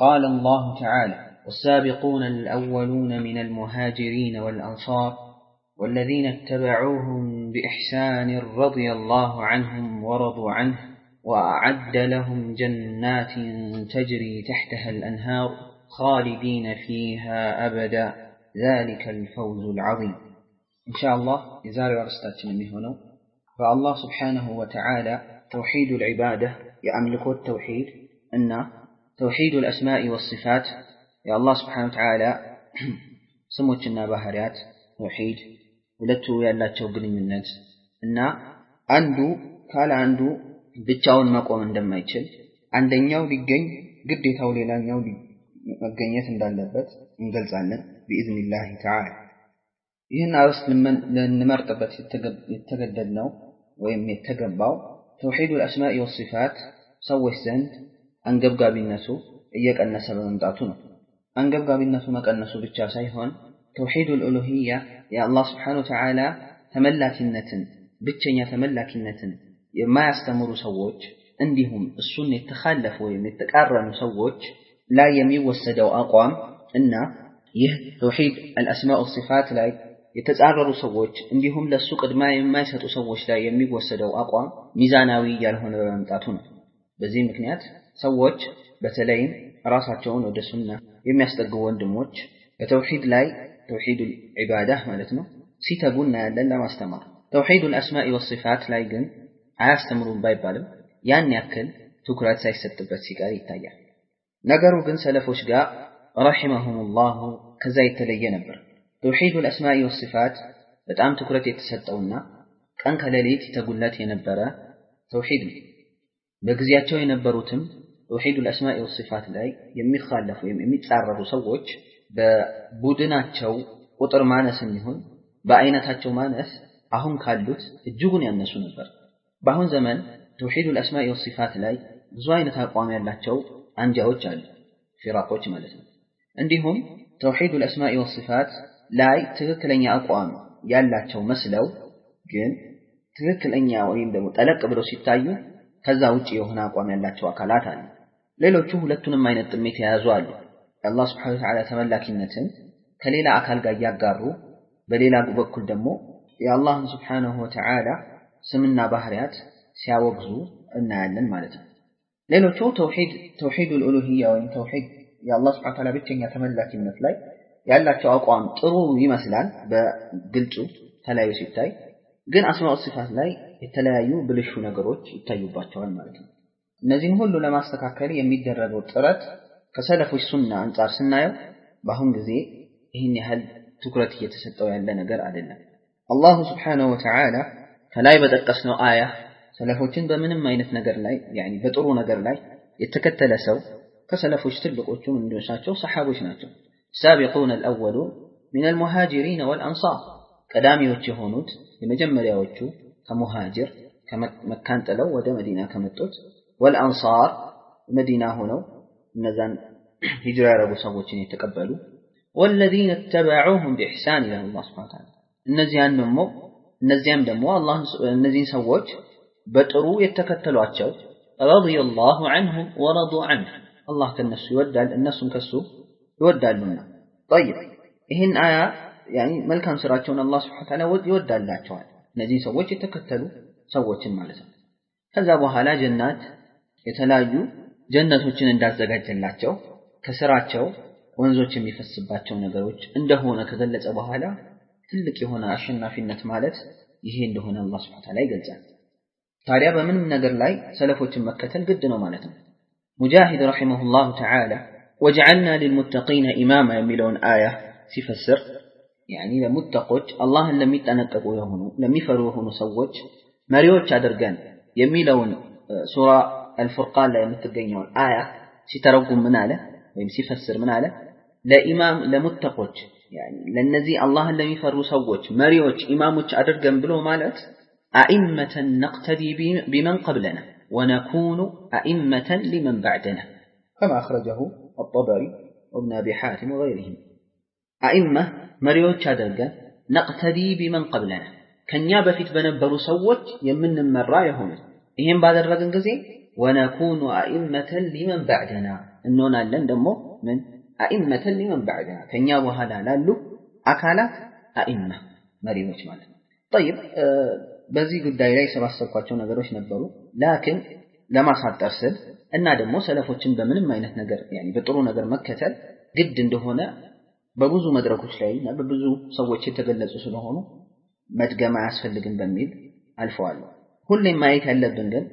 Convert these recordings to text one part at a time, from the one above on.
قال الله تعالى والسابقون الأولون من المهاجرين والأنصار والذين اتبعوهم بإحسان رضي الله عنهم ورضوا عنه وأعد لهم جنات تجري تحتها الأنهار خالدين فيها أبدا. ذلك الفوز العظيم. إن شاء الله يزال ورستاتنا هنا. فالله سبحانه وتعالى توحيد العبادة يملك التوحيد. أن ተውሒዱል ልአስማኢ ወሲፋት የአላህ ስብሓነ ወተዓላ ስሞችና ባህሪያት ተውሒድ፣ ሁለቱ ያላቸው ግንኙነት እና አንዱ ካለ አንዱ ብቻውን መቆም እንደማይችል አንደኛው ሊገኝ ግዴታው ሌላኛው መገኘት እንዳለበት እንገልጻለን ቢኢዝኒላህ ተዓላ። ይህን አርዕስት ልንመርጥበት የተገደድነው ወይም የተገባው ተውሒዱል ልአስማኢ ወሲፋት ሰዎች ዘንድ አንገብጋቢነቱ እየቀነሰ በመምጣቱ ነው አንገብጋቢነቱ መቀነሱ ብቻ ሳይሆን ተውሒዱ ልኡሉህያ የአላህ ስብሓን ወተዓላ ተመላኪነትን ብቸኛ ተመላኪነትን የማያስተምሩ ሰዎች እንዲሁም እሱን የተካለፉ ወይም የተቃረኑ ሰዎች ላይ የሚወሰደው አቋም እና ይህ ተውሒድ አልአስማኡ ሲፋት ላይ የተጻረሩ ሰዎች እንዲሁም ለእሱ ቅድማ የማይሰጡ ሰዎች ላይ የሚወሰደው አቋም ሚዛናዊ ያልሆነ በመምጣቱ ነው። በዚህ ምክንያት ሰዎች በተለይም ራሳቸውን ወደ ሱና የሚያስጠጉ ወንድሞች በተውሒድ ላይ ተውሒድ ዒባዳ ማለት ነው ሲተጉ እናያለን ለማስተማር። ተውሒድ አልአስማኢ ወሲፋት ላይ ግን አያስተምሩም ባይባልም ያን ያክል ትኩረት ሳይሰጥበት ሲቀር ይታያል። ነገሩ ግን ሰለፎች ጋር ረሒመሁሙላሁ ከዛ የተለየ ነበር። ተውሒድ አልአስማኢ ወሲፋት በጣም ትኩረት የተሰጠውና ቀን ከሌሊት ይተጉለት የነበረ ተውሒድ ነው። በጊዜያቸው የነበሩትም ተውሒድ አልአስማኢ ወሲፋት ላይ የሚኻለፉ ወይም የሚጻረሩ ሰዎች በቡድናቸው ቁጥር ማነስ የሚሆን በአይነታቸው ማነስ አሁን ካሉት እጅጉን ያነሱ ነበር። በአሁን ዘመን ተውሒድ አልአስማኢ ወሲፋት ላይ ብዙ አይነት አቋም ያላቸው አንጃዎች አሉ፣ ፊራቆች ማለት ነው። እንዲሁም ተውሒድ አልአስማኢ ወሲፋት ላይ ትክክለኛ አቋም ያላቸው መስለው ግን ትክክለኛ ወይም ደግሞ ጠለቅ ብለው ሲታዩ ከዛ ውጭ የሆነ አቋም ያላቸው አካላት አሉ። ሌሎቹ ሁለቱንም አይነት ጥሜት የያዙ አሉ። የአላህ ስብሐነ ወተዓላ ተመላኪነትን ከሌላ አካል ጋር እያጋሩ፣ በሌላ በኩል ደግሞ የአላህን ስብሐነሁ ወተዓላ ስምና ባህሪያት ሲያወግዙ እናያለን ማለት ነው። ሌሎቹ ተውሒድ ተውሒድ ልኡሉህያ ወይም ተውሒድ የአላህ ስብሐነ ወተዓላ ብቸኛ ተመላኪነት ላይ ያላቸው አቋም ጥሩ ይመስላል በግልጹ ተለያዩ ሲታይ፣ ግን አስማኡ ሲፋት ላይ የተለያዩ ብልሹ ነገሮች ይታዩባቸዋል ማለት ነው። እነዚህን ሁሉ ለማስተካከል የሚደረገው ጥረት ከሰለፎች ሱና አንጻር ስናየው በአሁን ጊዜ ይህን ያህል ትኩረት እየተሰጠው ያለ ነገር አይደለም። አላሁ ስብሓነሁ ወተዓላ ከላይ በጠቀስነው አያ ሰለፎችን በምንም አይነት ነገር ላይ በጥሩ ነገር ላይ የተከተለ ሰው ከሰለፎች ትልቆቹ ምንድኖች ናቸው? ሰሓቦች ናቸው። ሳቢቁን አልአወሉን ሚን አልሙሃጅሪን ወልአንሳር ቀዳሚዎች የሆኑት የመጀመሪያዎቹ ከሙሃጅር ከመካን ጥለው ወደ መዲና ከመጡት ወልአንሳር መዲና ሆነው እነዛን ሂጅራ ያደረጉ ሰዎችን የተቀበሉ ወለዚነ ተበዑሁም ቢኢሕሳን ይላል አላህ ሱብሓነሁ ወተዓላ እነዚያን ደግሞ እነዚያም ደግሞ አላህ እነዚህን ሰዎች በጥሩ የተከተሏቸው ረዲየላሁ ዐንሁም ወረዱ ዐንሁ አላህ ከነሱ ይወዳል እነሱም ከሱ ይወዳሉና ጠይብ ይህን አያ ያኒ መልካም ስራቸውን አላህ ስብሐ ወተዓላ ይወዳላቸዋል እነዚህ ሰዎች የተከተሉ ሰዎችን ማለት ነው ከዛ በኋላ ጀናት የተለያዩ ጀነቶችን እንዳዘጋጀላቸው ከስራቸው ወንዞች የሚፈስባቸው ነገሮች እንደሆነ ከገለጸ በኋላ ትልቅ የሆነ አሸናፊነት ማለት ይሄ እንደሆነ አላህ ስብሐ ወተዓላ ይገልጻል ታዲያ በምንም ነገር ላይ ሰለፎችን መከተል ግድ ነው ማለት ነው ሙጃሂድ ረሒመሁላሁ ተዓላ ወጀዐልና ሊልሙተቂነ ኢማማ የሚለውን አያ ሲፈስር ያኒ ለሙተቆች አላህን ለሚጠነቀቁ የሆኑ ለሚፈሩ የሆኑ ሰዎች መሪዎች አድርገን የሚለውን ሱራ አልፉርቃን ላይ የምትገኘውን አያ ሲተረጉም ምን አለ ወይም ሲፈስር ምን አለ ለኢማም ለሙተቆች ለእነዚህ አላህን ለሚፈሩ ሰዎች መሪዎች ኢማሞች አድርገን ብሎ ማለት አኢመተን ነቅተዲ ቢመን ቀብለና ወነኩኑ አኢመተን ሊመን ባዕደና ከማ አኽረጀሁ አጠበሪ ወብን አቢ ሓቲም ወገይሪህም አኢማ መሪዎች አድርገን ነቅተዲ ቢመን ቀብለና ከኛ በፊት በነበሩ ሰዎች የምንመራ የሆነ ይህም ባደረግን ጊዜ ወነኩኑ አኢመተን ሊመን ባዕደና እንሆናለን ደግሞ ምን አኢመተን ሊመን ባዕደና ከኛ በኋላ ላሉ አካላት አኢማ መሪዎች ማለት ነው። ጠይብ በዚህ ጉዳይ ላይ የሰባሰብኳቸው ነገሮች ነበሩ። ላክን ለማሳጠር ስል እና ደግሞ ሰለፎችን በምንም አይነት ነገር በጥሩ ነገር መከተል ግድ እንደሆነ በብዙ መድረኮች ላይ እና በብዙ ሰዎች የተገለጹ ስለሆኑ መድገም አያስፈልግም በሚል አልፈዋለሁ። ሁሌም ማየት ያለብን ግን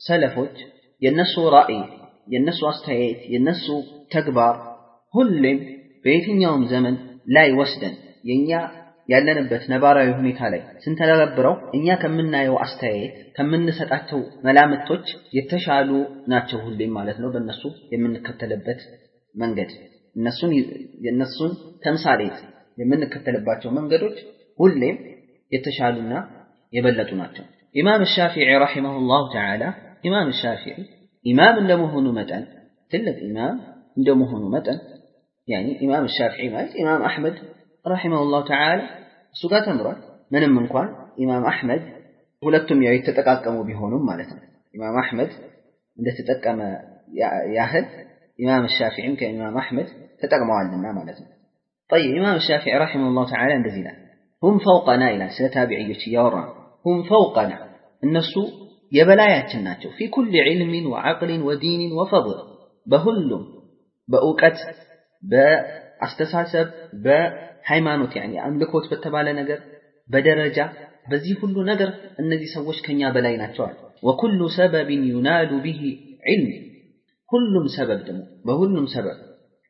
ሰለፎች የነሱ ራእይ፣ የነሱ አስተያየት፣ የነሱ ተግባር ሁሌም በየትኛውም ዘመን ላይ ወስደን የኛ ያለንበት ነባራዊ ሁኔታ ላይ ስንተገብረው እኛ ከምናየው አስተያየት ከምንሰጣቸው መላምቶች የተሻሉ ናቸው ሁሌም ማለት ነው። በእነሱ የምንከተልበት መንገድ እነሱን የእነሱን ተምሳሌት የምንከተልባቸው መንገዶች ሁሌም የተሻሉና የበለጡ ናቸው። ኢማም ሻፊዒ ረሒመሁላሁ ተዓላ ኢማም ሻፊዒ ኢማም እንደመሆኑ መጠን ትልቅ ኢማም እንደመሆኑ መጠን ያኒ ኢማም ሻፊዒ ማለት ኢማም አሕመድ ረሒመሁላሁ ተዓላ እሱ ጋር ተምሯል። ምንም እንኳን ኢማም አሕመድ ሁለቱም ያው የተጠቃቀሙ ቢሆኑም ማለት ነው። ኢማም አሕመድ እንደተጠቀመ ያህል ኢማም ሻፊዒም ከኢማም አሕመድ ተጠቅመዋልና ማለት ነው። ጠይብ ኢማም ሻፊዒ ረሒመሁላሁ ተዓላ እንደዚህ ይላል፣ ሁም ፈውቀና ይላል። ስለ ታቢዕዮች እያወራ ነው። ሁም ፈውቀና እነሱ የበላያችን ናቸው። ፊ ኩል ዒልሚን ወዐቅሊን ወዲንን ወፈድል በሁሉም በእውቀት በአስተሳሰብ በሃይማኖት ያኒ አምልኮት በተባለ ነገር በደረጃ በዚህ ሁሉ ነገር እነዚህ ሰዎች ከኛ በላይ ናቸዋል። ወኩሉ ሰበብን ዩናሉ ቢሂ ዒልም ሁሉም ሰበብ ደግሞ በሁሉም ሰበብ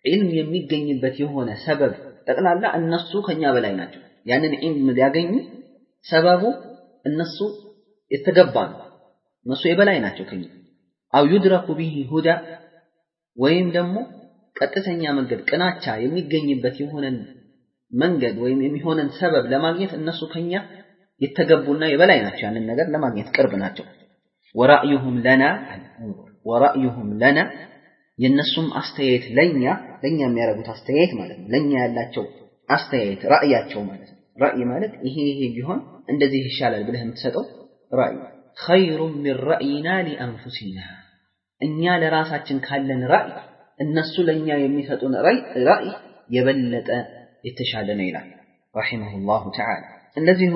ዒልም የሚገኝበት የሆነ ሰበብ ጠቅላላ እነሱ ከኛ በላይ ናቸው። ያንን ዒልም ሊያገኙ ሰበቡ እነሱ የተገባ ነው። እነሱ የበላይ ናቸው ከኛ አው ዩድረኩ ቢሂ ሁዳ ወይም ደግሞ ቀጥተኛ መንገድ ቅናቻ የሚገኝበት የሆነን መንገድ ወይም የሚሆነን ሰበብ ለማግኘት እነሱ ከኛ የተገቡና የበላይ ናቸው። ያንን ነገር ለማግኘት ቅርብ ናቸው። ወራእዩሁም ለና ወራእዩሁም ለና የእነሱም አስተያየት ለኛ ለኛ የሚያደርጉት አስተያየት ማለት ነው። ለኛ ያላቸው አስተያየት ራእያቸው ማለት ነው። ራእይ ማለት ይሄ ይሄ ቢሆን እንደዚህ ይሻላል ብለህ የምትሰጠው ራእይ ኸይሩን ሚን ረእይና ሊአንፉሲና እኛ ለራሳችን ካለን ራእይ እነሱ ለኛ የሚሰጡን ራእይ የበለጠ የተሻለ ነው ይላል ረሒመሁላሁ ተዓላ። እንደዚሁ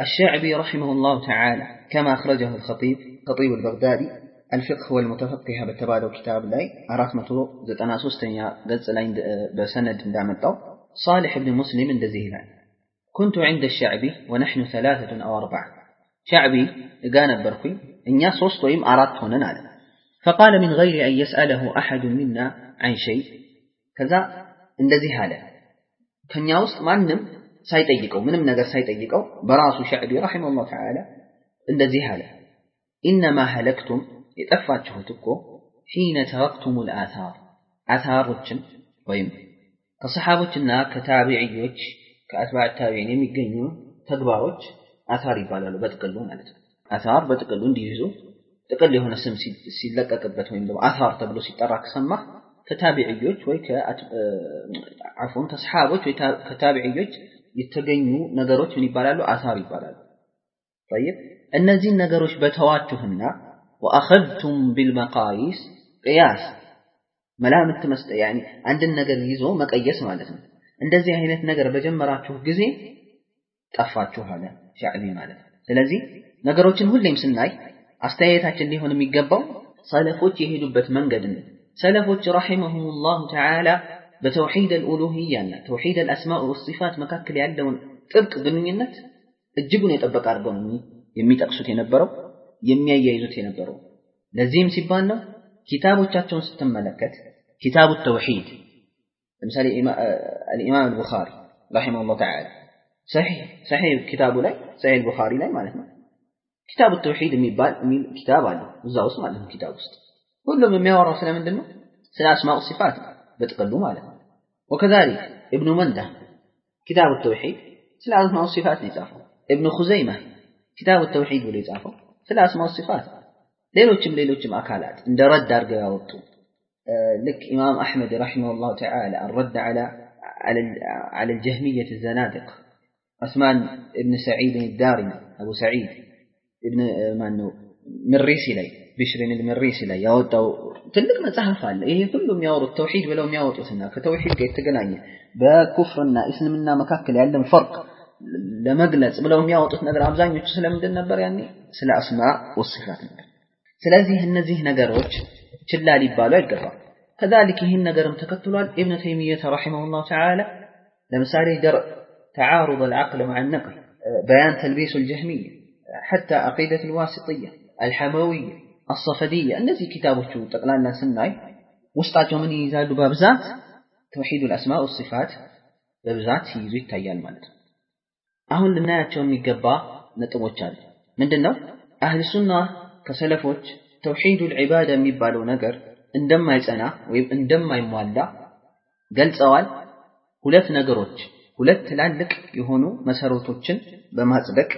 الشعبي رحمه الله تعالى كما أخرجه الخطيب خطيب البغدادي الفقه والمتفقه بتبادو كتاب لاي أرات متو زتنا سوستنيا قلت لاي بسند دامتو صالح بن مسلم اندزيه لاي كنت عند الشعبي ونحن ثلاثة أو أربعة شعبي قانا بركي إن صوست ويم أرات هنا نعلم فقال من غير أن يسأله أحد منا عن شيء كذا እንደዚህ አለ ከኛ ውስጥ ማንም ሳይጠይቀው ምንም ነገር ሳይጠይቀው በራሱ ሸዕቢ ረሒመሁላህ ተዓላ እንደዚህ አለ ኢነማ ሀለክቱም የጠፋችሁት እኮ ሒነ ተረክቱም ልአታር አታሮችን ወይም ከሰሓቦችና ከታቢዕዮች ከአትባዕ ታቢዒን የሚገኙ ተግባሮች አታር ይባላሉ በጥቅሉ ማለት ነው አታር በጥቅሉ እንዲይዙ ጥቅል የሆነ ስም ሲለቀቅበት ወይም ደግሞ አታር ተብሎ ሲጠራ ከሰማህ ከታቢዕዮች ወይ አፎን ከሰሓቦች ወይ ከታቢዕዮች የተገኙ ነገሮች ምን ይባላሉ? አሳር ይባላሉ። ጠይብ እነዚህን ነገሮች በተዋችሁና ወአኸድቱም ቢልመቃይስ ቅያስ መላምት መስጠ ያኒ አንድን ነገር ይዞ መቀየስ ማለት ነው። እንደዚህ አይነት ነገር በጀመራችሁ ጊዜ ጠፋችሁ አለ ሻዕቢ ማለት ነው። ስለዚህ ነገሮችን ሁሌም ስናይ አስተያየታችን ሊሆን የሚገባው ሰለፎች የሄዱበት መንገድ ነው። ሰለፎች ረሒመሁሙላሁ ተዓላ በተውሒድ አልኡሉሂያና ተውሒድ አልአስማእ ወሲፋት መካከል ያለውን ጥብቅ ግንኙነት እጅጉን የጠበቀ አድርገው የሚጠቅሱት የነበረው የሚያያይዙት የነበረው። ለዚህም ሲባል ነው ኪታቦቻቸውን ስትመለከት ኪታቡ ተውሒድ ለምሳሌ አልኢማም አልቡኻሪ ረሒመሁላሁ ተዓላ ሰሒህ ኪታቡ ላይ ሰሒህ አልቡኻሪ ላይ ማለት ነው ኪታቡ ተውሒድ የሚባል ኪታብ አለ እዛ ውስጥ ማለት ነው ኪታብ ውስጥ ሁሉም የሚያወራው ስለምንድን ነው? ስለ አስማኡ ሲፋት በጥቅሉ ማለት ነው። ወከዛሊክ እብኑ መንዳ ኪታብ ተውሒድ ስለ አስማኡ ሲፋት ነው የጻፈው። እብኑ ኹዘይማ ኪታብ ተውሒድ ብሎ የጻፈው ስለ አስማኡ ሲፋት ሌሎችም ሌሎችም አካላት እንደ ረድ አድርገው ያወጡ ልክ ኢማም አሕመድ ረሒመሁላሁ ተዓላ አልረድ ዐላ ዐለ አልጀህሚየት ዘናድቅ ዑስማን እብን ሰዒድ ዳሪሚ አቡ ሰዒድ እብን ማነው ምሪሲ ላይ ቢሽርን ልምሪሲ ላይ ያወጣው ትልቅ መጽሐፍ አለ። ይሄ ሁሉ የሚያወሩት ተውሂድ ብለው የሚያወጡትና ከተውሂድ ጋር የተገናኘ በኩፍርና እስልምና መካከል ያለን ፈርቅ ለመግለጽ ብለው የሚያወጡት ነገር አብዛኞቹ ስለምንድን ነበር? ያኔ ስለ አስማ ወሲፋት ነበር። ስለዚህ እነዚህ ነገሮች ችላ ሊባሉ አይገባም። ከዛሊክ ይህን ነገርም ተከትሏል ኢብኑ ተይሚየተ ረሒመሁላሁ ተዓላ ለምሳሌ ደርእ ተዓሩድ አልዓቅል መዓ ነቅል በያን ተልቢሱ አልጀህሚያ ሐታ አቂደት አልዋሲጥያ አልሐመውያ አሰፈድያ እነዚህ ኪታቦቹ ጠቅላላ ስናይ ውስጣቸው ምን ይይዛሉ? በብዛት ተውሒዱል አስማ ወሲፋት በብዛት ሲይዙ ይታያል ማለት ነው። አሁን ልናያቸው የሚገባ ነጥቦች አሉ። ምንድን ነው? አህል ሱና ከሰለፎች ተውሒዱል ዒባዳ የሚባለው ነገር እንደማይጸና ወይም እንደማይሟላ ገልጸዋል። ሁለት ነገሮች ሁለት ትላልቅ የሆኑ መሰረቶችን በማጽደቅ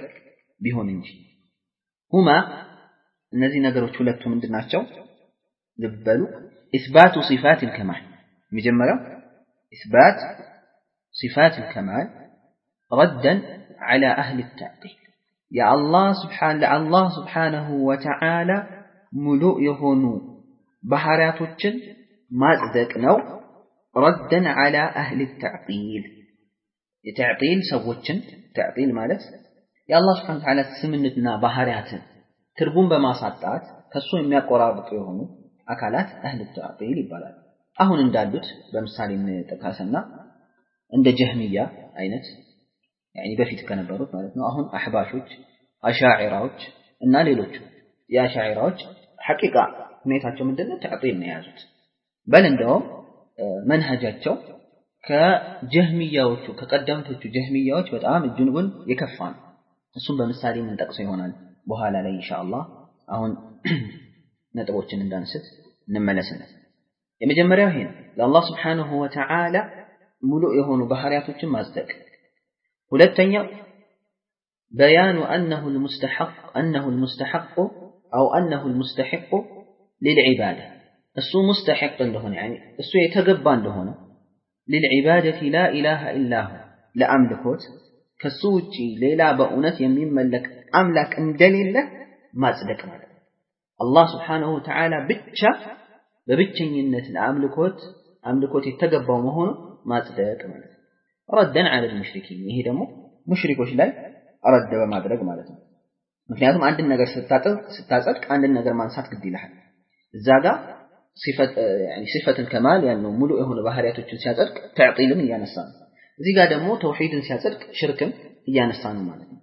ቢሆን እንጂ ሁማ እነዚህ ነገሮች ሁለቱ ምንድን ናቸው? ልበሉ ኢስባቱ ሲፋት ልከማል የመጀመሪያው ኢስባት ሲፋት ልከማል ረደን ዐላ አህል ተዕጢል የአላህ ስብሓን ለአላህ ስብሓነሁ ወተዓላ ሙሉእ የሆኑ ባህሪያቶችን ማጽደቅ ነው። ረደን ዐላ አህል ተዕጢል የተዕጢል ሰዎችን ተዕጢል ማለት የአላህ ስብሓን ወተዓላ ስምነትና ባህሪያትን ትርጉም በማሳጣት ከሱ የሚያቆራርጡ የሆኑ አካላት አህል ተዕጢል ይባላል። አሁን እንዳሉት በምሳሌ እንጠቃስና እንደ ጀህሚያ አይነት ያኒ በፊት ከነበሩት ማለት ነው። አሁን አሕባሾች፣ አሻዒራዎች እና ሌሎቹ የአሻዒራዎች ሐቂቃ ሁኔታቸው ምንድነው? ተዕጢል ነው የያዙት። በል እንደውም መንሀጃቸው ከጀህሚያዎቹ ከቀደምቶቹ ጀህሚያዎች በጣም እጅጉን የከፋ ነው። እሱም በምሳሌ የምንጠቅሰው ይሆናል በኋላ ላይ ኢንሻአላህ። አሁን ነጥቦችን እንዳንስት እንመለስነት። የመጀመሪያው ይሄ ነው። ለአላህ ስብሓነሁ ወተዓላ ሙሉ የሆኑ ባህሪያቶችን ማጽደቅ። ሁለተኛው በያኑ አነሁ ልሙስተሐቅ አነሁ ልሙስተሐቁ አው አነሁ ልሙስተሐቁ ሊልዒባዳ እሱ ሙስተሐቅ እንደሆነ ያኒ እሱ የተገባ እንደሆነ ሊልዒባደቲ ላ ኢላሃ ኢላሁ ለአምልኮት ከሱ ውጪ ሌላ በእውነት የሚመለክ አምላክ እንደሌለ ማጽደቅ ማለት ነው። አላህ ስብሓነሁ ወተዓላ ብቻ በብቸኝነት ለአምልኮት አምልኮት የተገባው መሆኑ ማጽደቅ ማለት ነው። ረደን ዐለል ሙሽሪኪን ይሄ ደግሞ ሙሽሪኮች ላይ ረድ በማድረግ ማለት ነው። ምክንያቱም አንድን ነገር ስታጸድቅ አንድን ነገር ማንሳት ግድ ይልሃል። እዛ ጋር ሲፈትን ከማል ያለው ሙሉ የሆኑ ባህሪያቶችን ሲያጸድቅ ተዕጢልን እያነሳ ነው። እዚህ ጋር ደግሞ ተውሂድን ሲያጸድቅ ሽርክን እያነሳ ነው ማለት ነው።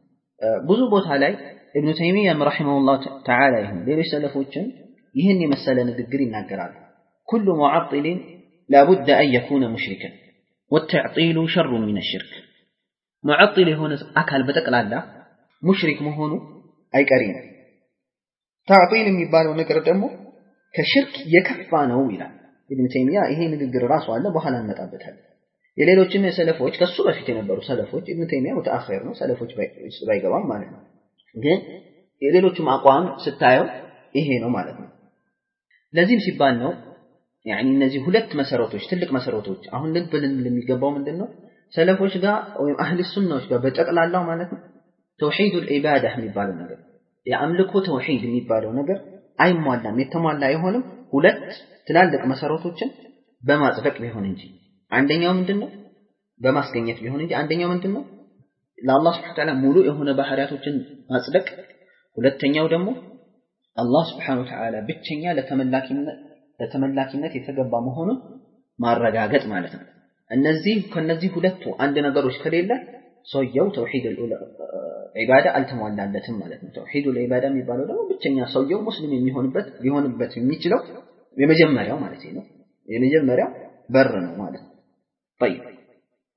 ብዙ ቦታ ላይ እብኑ ተይሚያም ረሒመሁላህ ተዓላ ይሁን ሌሎች ሰለፎችን ይህን የመሰለ ንግግር ይናገራሉ። ኩሉ ሙዓጢልን ላቡደ አን የኩነ ሙሽሪከን ወተዕጢሉ ሸሩ ሚነ ሽርክ። ሙዓጢል የሆነ አካል በጠቅላላ ሙሽሪክ መሆኑ አይቀሪ ነው። ተዕጢል የሚባለው ነገር ደግሞ ከሽርክ የከፋ ነው ይላል ኢብኑ ተይሚያ። ይሄ ንግግር ራሱ አለ፣ በኋላ እንመጣበታለን። የሌሎችም የሰለፎች ከሱ በፊት የነበሩ ሰለፎች ኢብኑ ተይሚያ ሙተአኺር ነው፣ ሰለፎች ባይገባም ማለት ነው። ግን የሌሎቹም አቋም ስታየው ይሄ ነው ማለት ነው። ለዚህም ሲባል ነው እነዚህ ሁለት መሰረቶች ትልቅ መሰረቶች አሁን ልብ የሚገባው ምንድን ነው? ሰለፎች ጋር ወይም አህል ሱናዎች ጋር በጠቅላላው ማለት ነው ተውሂዱል ዒባዳ የሚባለው ነገር የአምልኮ ተውሂድ የሚባለው ነገር አይሟላም፣ የተሟላ አይሆንም። ሁለት ትላልቅ መሰረቶችን በማጽደቅ ቢሆን እንጂ። አንደኛው ምንድን ነው በማስገኘት ቢሆን እንጂ። አንደኛው ምንድን ነው ለአላህ ወተዓላ ሙሉ የሆነ ባህሪያቶችን ማጽደቅ፣ ሁለተኛው ደግሞ አላህ ስብሐነ ወተዓላ ብቸኛ ለተመላኪነት ለተመላኪነት የተገባ መሆኑን ማረጋገጥ ማለት ነው። እነዚህ ከነዚህ ሁለቱ አንድ ነገሮች ከሌለ ሰውየው ተውሂድ ዒባዳ አልተሟላለትም ማለት ነው። ተውሂድ ዒባዳ የሚባለው ደግሞ ብቸኛ ሰውየው ሙስሊም የሚሆንበት ሊሆንበት የሚችለው የመጀመሪያው ማለት ነው። የመጀመሪያው በር ነው ማለት ነው።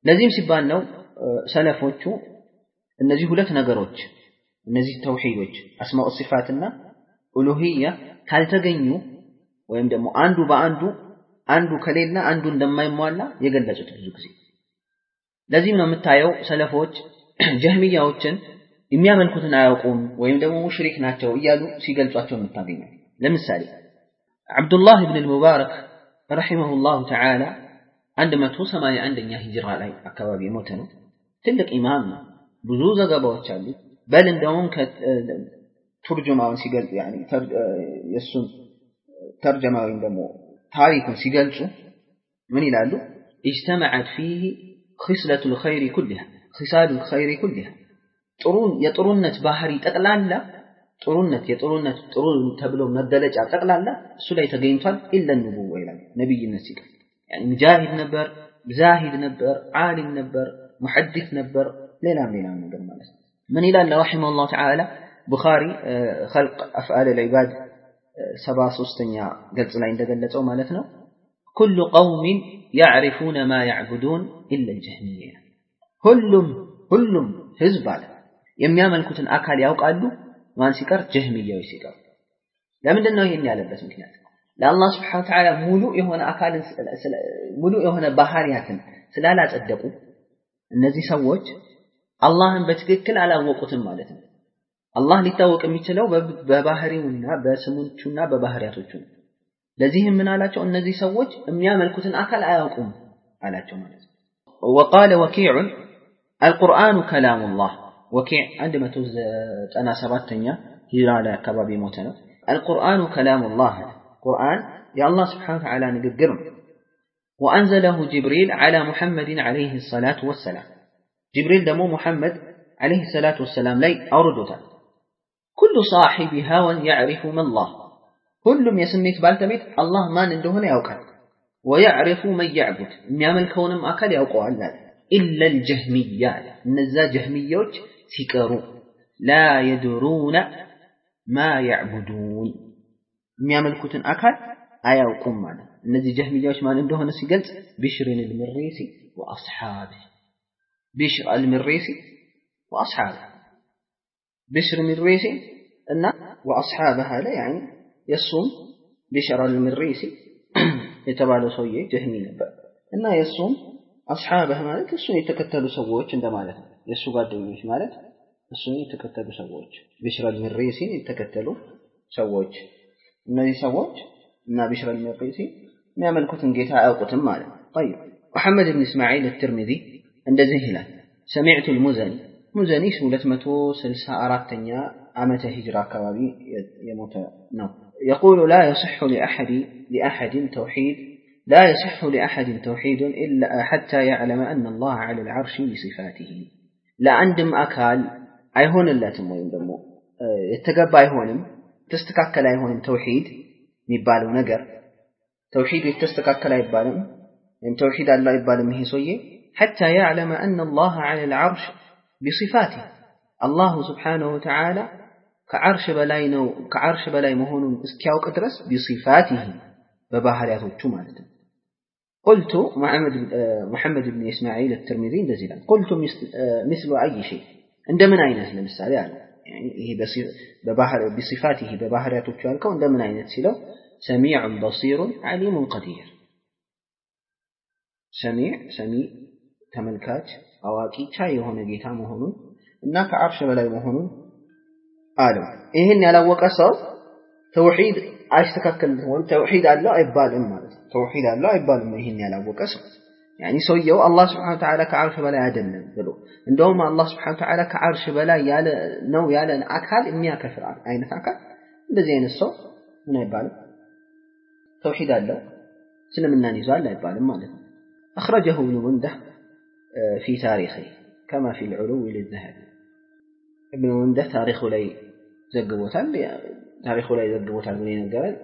ለዚህም ሲባል ነው ሰለፎቹ እነዚህ ሁለት ነገሮች እነዚህ ተውሂዶች አስማኡ ሲፋትና ኡሉሂያ ካልተገኙ ወይም ደግሞ አንዱ በአንዱ አንዱ ከሌለ አንዱ እንደማይሟላ የገለጹት ብዙ ጊዜ። ለዚህም ነው የምታየው ሰለፎች ጀህሚያዎችን የሚያመልኩትን አያውቁም ወይም ደግሞ ሙሽሪክ ናቸው እያሉ ሲገልጿቸው የምታገኘው። ለምሳሌ አብዱላህ ብን ልሙባረክ ረሒመሁላሁ ተዓላ አንድ መቶ ሰማንያ አንደኛ ሂጅራ ላይ አካባቢ የሞተ ነው። ትልቅ ኢማም ነው። ብዙ ዘገባዎች አሉ። በል እንደውም ቱርጅማውን ሲገልጹ የእሱን ተርጀማ ወይም ደግሞ ታሪኩን ሲገልጹ ምን ይላሉ? اجتمعت فيه خصلة الخير كلها خصال الخير كلها ጥሩ የጥሩነት ባህሪ ጠቅላላ ጥሩነት የጥሩነት ጥሩ ተብሎ መገለጫ ጠቅላላ እሱ ላይ ተገኝቷል። ኢለ ንቡወ ይላል ነብይነት ሲቀር ያኒ ሙጃሂድ ነበር፣ ዛሂድ ነበር፣ ዓሊም ነበር፣ ሙሐዲስ ነበር፣ ሌላም ሌላም ነገር ማለት ነው። ምን ይላል ረሒመሁላህ ተዓላ ቡኻሪ ኸልቅ አፍዓል ልዒባድ ሰባ ሶስተኛ ገጽ ላይ እንደገለጸው ማለት ነው ኩሉ ቀውሚን ያዕሪፉነ ማ ያዕቡዱን ኢለ ልጀህሚያ ሁሉም ሁሉም ህዝብ አለ የሚያመልኩትን አካል ያውቃሉ ማን ሲቀር ጀህሚያዎች ሲቀር ለምንድን ነው ይሄን ያለበት ምክንያት ለአላህ ስብሐነ ወተዓላ ሙሉ የሆነ አካልን ሙሉ የሆነ ባህሪያትን ስላላጸደቁ እነዚህ ሰዎች አላህን በትክክል አላወቁትም ማለት ነው አላህ ሊታወቅ የሚችለው በባህሪውና በስሞቹና በባህሪያቶቹ ነው ለዚህም ምን አላቸው እነዚህ ሰዎች የሚያመልኩትን አካል አያውቁም አላቸው ማለት ነው ወቃለ ወኪዑን አልቁርአኑ ከላሙላህ ወኪዕ 197ኛ ሂጅራ ላይ አካባቢ ሞተ ነው አልቁርአኑ ከላሙላህ ቁርአን የአላህ ስብሓን ተዓላ ንግግር ነው ወአንዘለሁ ጅብሪል ዓላ ሙሐመድን ዓለይህ ሰላቱ ወሰላም ጅብሪል ደግሞ ሙሐመድ ዓለይህ ሰላቱ ወሰላም ላይ አውርዶታል ኩሉ ሳሒቢ ሃወን ያዕሪፉ መላህ ሁሉም የስሜት ባልተቤት አላህ ማን እንደሆነ ያውቃል ወያዕሪፉ መን ያዕቡድ የሚያመልከውንም አካል ያውቀዋል አለ ኢለ ልጀህሚያ አለ እነዛ ጀህሚያዎች ሲቀሩ ላ የድሩነ ማ ያዕቡዱን የሚያመልኩትን አካል አያውቁም ማለት እነዚህ ጀህሚያዎች ማን እንደሆነ ሲገልጽ ቢሽርን ልምሬሲ ወአስሓብ ቢሽር አልምሬሲ ወአስሓብ ቢሽር ምሬሲ እና ወአስሓብህ አለ ያኒ የእሱም ቢሽር አልምሬሲ የተባለው ሰውዬ ጀህሚ ነበር እና የእሱም አስሓብህ ማለት እሱን የተከተሉ ሰዎች እንደማለት ነው የእሱ ጓደኞች ማለት እሱን የተከተሉ ሰዎች ቢሽር አልምሬሲን የተከተሉ ሰዎች እነዚህ ሰዎች እና ቢሽር አልመቂሲ የሚያመልኩትን ጌታ አያውቁትም ማለት ነው طيب محمد بن اسماعيل الترمذي እንደዚህ ይላል سمعت المزني ሙዘኒ 264ኛ ዓመተ ሂጅራ አካባቢ የሞተ ነው يقول لا يصح لأحد لأحد توحيد لا يصح لأحد توحيد إلا حتى يعلم أن الله على العرش بصفاته لعندم أكال አይሆን ለትም ወይም ደግሞ የተገባ አይሆንም ተስተካከለ አይሆንም ተውሂድ የሚባለው ነገር ተውሂዱ የተስተካከለ አይባልም ወይም ተውሂድ አለ አይባልም ይሄ ሰውዬ حتى يعلم أن الله على العرش بصفاته الله سبحانه وتعالى كعرش بلاي نو كعرش بلاي مهون اسكياوك درس بصفاته بباهرياته ማለት ነው قلت محمد محمد بن اسماعيل الترمذي እንደዚህ قلت مثل اي شيء እንደምን አይነት ለምሳሌ አለ ይሄ بصفاته በባህሪያቶቹ ያልከው እንደምን አይነት ሲለው سميع بصير عليم قدير ሰሚዕ ሰሚ ተመልካች አዋቂ ቻይ የሆነ ጌታ መሆኑን እና ከአርሽ በላይ መሆኑን አለው ይህን ያላወቀ ሰው ተውሂድ አይስተካከልም ወይም ተውሂድ አለው አይባልም ማለት ነው ተውሂድ አለው አይባልም ይህን ያላወቀ ሰው ያኒ ሰውየው አላህ ስብሐነ ወተዓላ ከዓርሽ በላይ አይደለም ብሎ እንደውም አላህ ስብሐነ ወተዓላ ከዓርሽ በላይ ያለ ነው ያለን አካል የሚያከፍር አይነት አካል እንደዚህ አይነት ሰው ምን አይባልም ተውሂድ አለው እስልምናን ይዟል አይባልም ማለት ነው أخرجه ابن منده في تاريخه كما في العلو للذهبي ابن منده تاريخ لي ዘግቦታል ታሪኩ ላይ ዘግቦታል ብሎ ይነገራል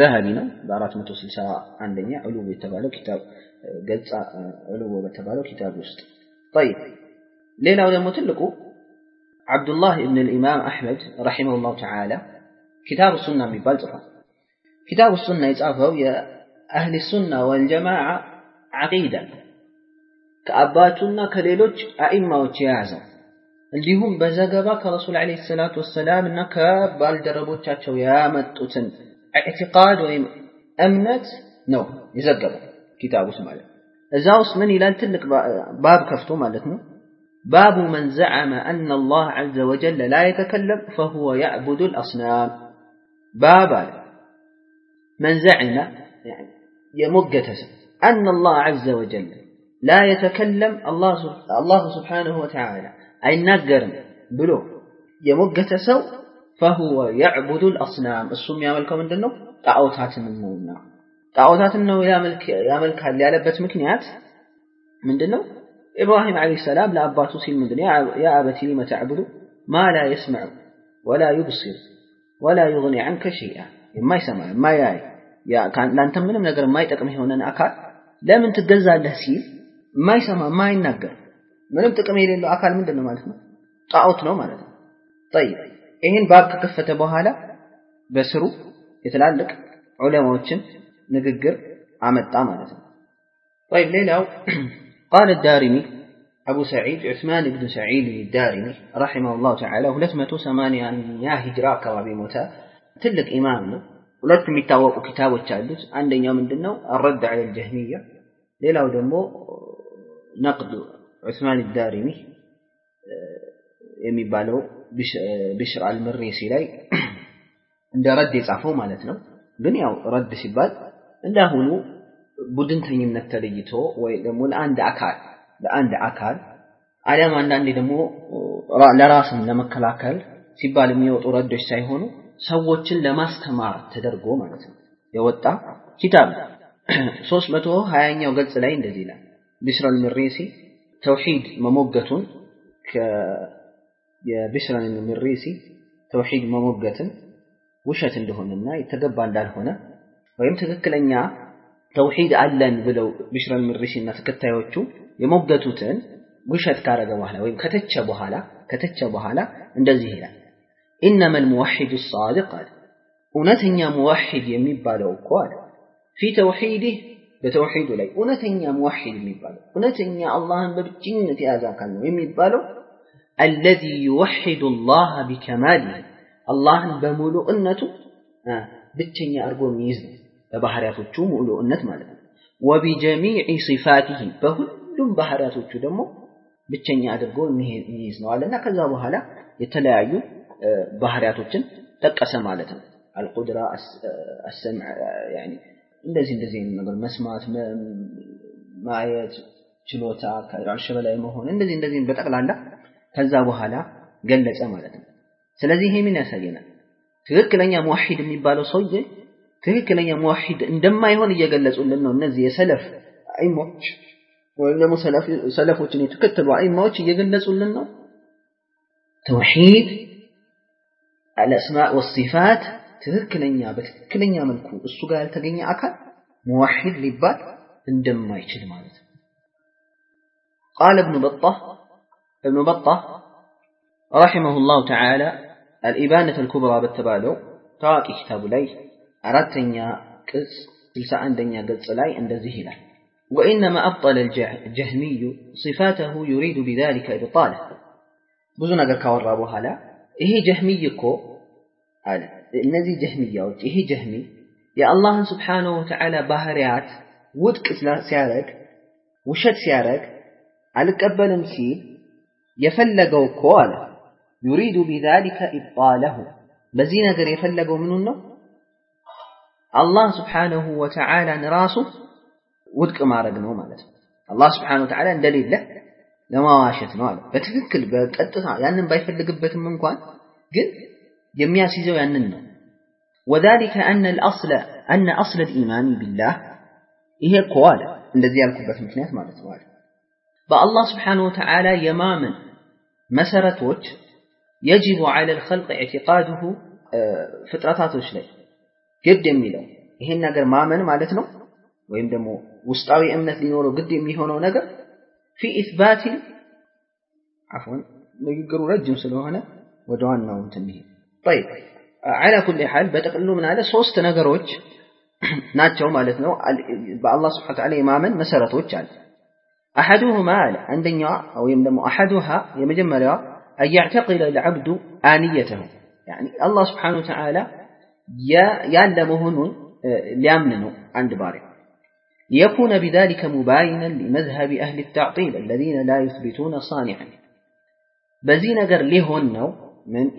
ذهبي ነው በአራት መቶ ስልሳ አንደኛ ዕሉው የተባለው ኪታብ ገጻ ዕሉው በተባለው ኪታብ ውስጥ طيب ሌላው ደግሞ ትልቁ አብዱላህ ኢብን ልኢማም አሕመድ ረሒመሁ ላሁ ተዓላ ኪታብ ሱና የሚባል ጽፏል ኪታብ ሱና የጻፈው የአህል ሱና ወልጀማዓ ዓቂዳ ከአባቱና ከሌሎች አኢማዎች የያዘው እንዲሁም በዘገባ ከረሱል ዓለይሂ ሰላቱ ወሰላም እና ከባልደረቦቻቸው ያመጡትን ኢዕቲቃድ ወይም እምነት ነው የዘገበው ኪታብ ውስጥ ማለት እዛ ውስጥ ምን ይላል? ትልቅ ባብ ከፍቶ ማለት ነው ባቡ መን ዘዐመ አነ አላህ ዐዘ ወጀል ላ የተከለም ፈሁወ ያዕቡዱ ልአስናም ባብ አለ መን ዘዐመ የሞገተ ሰው አነ አላህ ዐዘ ወጀል ላ የተከለም አላሁ ስብሓነሁ ወተዓላ አይናገርም ብሎ የሞገተ ሰው فهو يعبد الاصنام እሱም ያመልከው ምንድነው? ጣዖታትን ነውና። ጣዖታትን ነው ያመልካል ያለበት ምክንያት ምንድነው? ኢብራሂም አለይሂ ሰላም ለአባቱ ሲል ምንድነው ያ አባቲ لم تعبد ما لا يسمع ولا يبصر ولا يغني عنك شيئا የማይሰማ የማያይ ለአንተ ምንም ነገር የማይጠቅም የሆነን አካል ለምን ትገዛለህ ሲል የማይሰማ የማይናገር ምንም ጥቅም የሌለው አካል ምንድን ነው ማለት ነው? ጣዖት ነው ማለት ነው። ጠይብ ይህን ባብ ከከፈተ በኋላ በስሩ የትላልቅ ዑለማዎችን ንግግር አመጣ ማለት ነው። ጠይብ ሌላው ቃል ዳሪሚ አቡ ሰዒድ ዑስማን ብኑ ሰዒድ ዳሪሚ ረሒመሁ ላሁ ተዓላ ሁለት መቶ ሰማንያኛ ሂጅራ አካባቢ ሞተ። ትልቅ ኢማም ነው። ሁለት የሚታወቁ ኪታቦች አሉት። አንደኛው ምንድነው ነው? አረድ ዐለ ሌላው ደግሞ ነቅድ? ዑስማን ዳሪሚ የሚባለው ቢሽር አልምሬሲ ላይ እንደ ረድ የጻፈው ማለት ነው። ግን ያው ረድ ሲባል እንዳሁኑ ቡድንተኝነት ተለይቶ ወይ ደግሞ ለአንድ አካል ለአንድ አካል አሊያም አንዳንዴ ደግሞ ለራስን ለመከላከል ሲባል የሚወጡ ረዶች ሳይሆኑ ሰዎችን ለማስተማር ተደርጎ ማለት ነው የወጣ ኪታብ ሶስት መቶ ገጽ ላይ እንደዚህ ይላል ቢሽር አልምሬሲ ተውሂድ መሞገቱን የቢሽር አልምሬሲ ተውሂድ መሞገትን ውሸት እንደሆነና የተገባ እንዳልሆነ ወይም ትክክለኛ ተውሂድ አለን ብለው ቢሽር አልምሪሲና ተከታዮቹ የሞገቱትን ውሸት ካረገ በኋላ ወይም ከተቸ በኋላ ከተቸ በኋላ እንደዚህ ይላል። ኢነማ ልሙወሒዱ ሳዲቅ አለ። እውነተኛ ሙወሒድ የሚባለው እኮ አለ። ፊ ተውሒድህ በተውሒዱ ላይ እውነተኛ ሙወሒድ የሚባለው እውነተኛ አላህን በብቸኝነት የያዘ አካል ነው የሚባለው አለዚ ዩወሒዱ አላህ ቢከማሊህ አላህን በሙሉእነቱ ብቸኛ አድርጎ የሚይዝ ነው በባህሪያቶቹ ሙሉእነት ማለት ነው ወቢጀሚዕ ሲፋቲህ በሁሉም ባህሪያቶቹ ደግሞ ብቸኛ አድርጎ የሚይዝ ነው አለና ከዛ በኋላ የተለያዩ ባህሪያቶችን ጠቀሰ ማለት ነው አልቁድራ አሰምዕ እንደዚህ እንደዚህ አይነት ነገር መስማት ማየት ችሎታ ከአርሽ በላይ መሆን እንደዚህ እንደዚህ በጠቅላላ ከዛ በኋላ ገለጸ ማለት ነው ስለዚህ ይሄ ምን ያሳየናል ትክክለኛ ሙዋሂድ የሚባለው ሰውዬ ትክክለኛ ሙዋሂድ እንደማይሆን እየገለጹልን ነው እነዚህ የሰለፍ አይሞች ወይም ደግሞ ሰለፎችን የተከተሉ አይማዎች እየገለጹልን ነው ተውሂድ አልአስማእ ወሲፋት ትክክለኛ በትክክለኛ መልኩ እሱ ጋር ያልተገኘ አካል ሙዋሂድ ሊባል እንደማይችል ማለት ነው قال ابن بطة ابن بطة رحمه الله تعالى الإبانة الكبرى بالتبالو تواقي كتاب لي أردتني قص سلسة عندني قص لي عند زهلة وإنما أبطل الجهمي صفاته يريد بذلك إبطاله بزنا قال كورا بوهلا إيه جهمي كو على እነዚህ ጀህሚያዎች ይሄ ጀህሚ የአላህን ስብሓንሁ ወተዓላ ባህርያት ውድቅ ሲያረግ ውሸት ሲያረግ አልቀበልም ሲል የፈለገው እኮ አለ ዩሪዱ ቢዛሊከ ኢብጣለሁ በዚህ ነገር የፈለገው ምኑን ነው አላህ ስብሓንሁ ወተዓላን ራሱ ውድቅ ማድረግ ነው ማለት ነው አላህ ስብሓንሁ ወተዓላ እንደሌለ ለማዋሸት ነው አለ በትክክል በቀጥታ ያንን ባይፈልግበትም እንኳን ግን የሚያስይዘው ያንን ነው وذلك أن الأصل أن أصل الإيمان بالله ይሄ እኮ አለ እንደዚህ ያልኩበት ምክንያት ማለት ነው አለ በአላህ ስብሓንሁ ወተዓላ የማመን መሰረቶች የጅቡ ዐለ ልኸልቅ ኢዕቲቃድሁ ፍጥረታቶች ላይ ግድ የሚለው ይሄን ነገር ማመን ማለት ነው ወይም ደግሞ ውስጣዊ እምነት ሊኖረው ግድ የሚሆነው ነገር ፊ ኢትባት አፍወን ንግግሩ ረጅም ስለሆነ ወደ ዋናው እንትን ይሄ طيب على كل حال በጠቅሉ ምን አለ ሶስት ነገሮች ናቸው ማለት ነው በአላህ ስብሐ ወተዓላ የማመን መሰረቶች አለ አሐዱሁማ አለ አንደኛዋ ወይም ደግሞ አሐዱሃ የመጀመሪያዋ أن يعتقد العبد آنيته يعني الله سبحانه وتعالى ያለ መሆኑን ሊያምን ነው አንድ ባሪያ ليكون بذلك مباينا لمذهب أهل التعطيل الذين لا يثبتون صانعا በዚህ ነገር ሊሆን ነው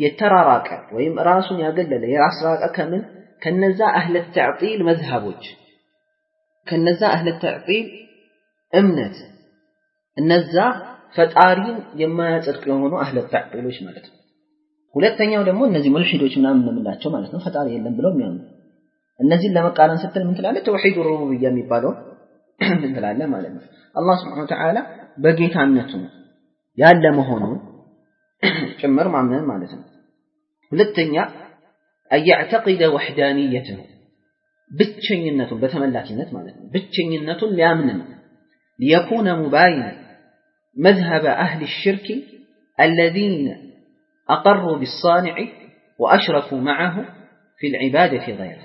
የተራራቀ ወይም ራሱን ያገለለ ያስራቀ ከምን ከነዛ አህለ ተዕጢል መዝሃቦች ከነዛ አህለ ተዕጢል እምነት እነዛ ፈጣሪን የማያጸድቅ የሆኑ አህለ ተዕጢሎች ማለት ነው። ሁለተኛው ደግሞ እነዚህ ሙልሂዶች ምናምን የምንላቸው ማለት ነው ፈጣሪ የለም ብለው የሚያምኑ እነዚህን ለመቃረን ስትል ምን ትላለህ? ተውሂድ ሩቡብያ የሚባለውን ምን ትላለህ ማለት ነው። አላህ ወተዓላ በጌታነቱ ያለ መሆኑን ጭምር ማመን ማለት ነው። ሁለተኛ አያዕተቂደ ወሕዳንየትሁ ብቸኝነቱን በተመላኪነት ማለት ነው። ብቸኝነቱን ሊያምን ነው። ሊየኩነ ሙባይነ መዝሀበ አህሊ ሽርክ አለዚነ አቀሩ ቢሳኒዕ ወአሽረኩ መዐሁ ፊ ልዒባደቲ ገይረ